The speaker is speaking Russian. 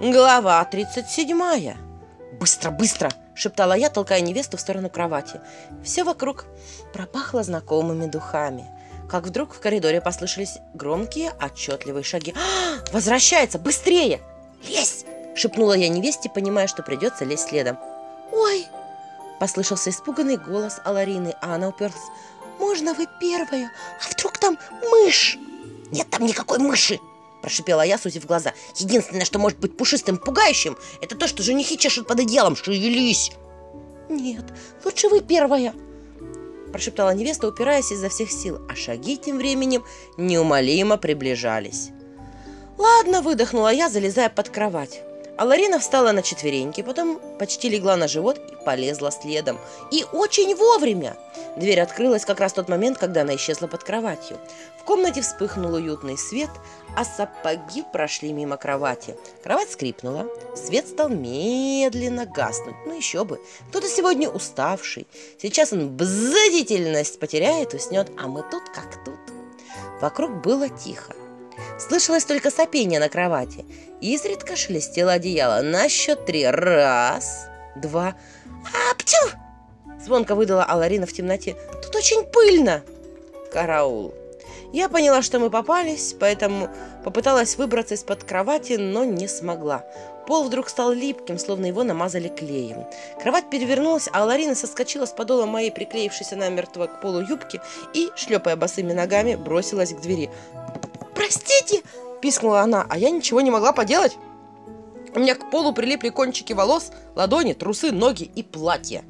Глава 37. «Быстро, быстро!» – шептала я, толкая невесту в сторону кровати. Все вокруг пропахло знакомыми духами. Как вдруг в коридоре послышались громкие, отчетливые шаги. «А, «Возвращается! Быстрее!» «Лезь!» – шепнула я невесте, понимая, что придется лезть следом. «Ой!» – послышался испуганный голос Аларины, а она уперлась. «Можно вы первая? А вдруг там мышь?» «Нет там никакой мыши!» Прошипела я, сузив глаза. Единственное, что может быть пушистым пугающим, это то, что женихи чешут под одеялом. Шевелись! Нет, лучше вы первая. Прошептала невеста, упираясь изо всех сил, а шаги тем временем неумолимо приближались. Ладно, выдохнула я, залезая под кровать. А Ларина встала на четвереньки, потом почти легла на живот и полезла следом. И очень вовремя! Дверь открылась как раз в тот момент, когда она исчезла под кроватью. В комнате вспыхнул уютный свет, а сапоги прошли мимо кровати. Кровать скрипнула, свет стал медленно гаснуть. Ну еще бы, кто-то сегодня уставший. Сейчас он бзадительность потеряет, уснет, а мы тут как тут. Вокруг было тихо. Слышалось только сопение на кровати. Изредка шелестело одеяло. На счет три. Раз, два. Аптю! Звонко выдала Аларина в темноте. Тут очень пыльно. Караул. Я поняла, что мы попались, поэтому попыталась выбраться из-под кровати, но не смогла. Пол вдруг стал липким, словно его намазали клеем. Кровать перевернулась, а Ларина соскочила с подола моей приклеившейся намертво к полу юбки и, шлепая босыми ногами, бросилась к двери. Пискнула она, а я ничего не могла поделать. У меня к полу прилипли кончики волос, ладони, трусы, ноги и платье.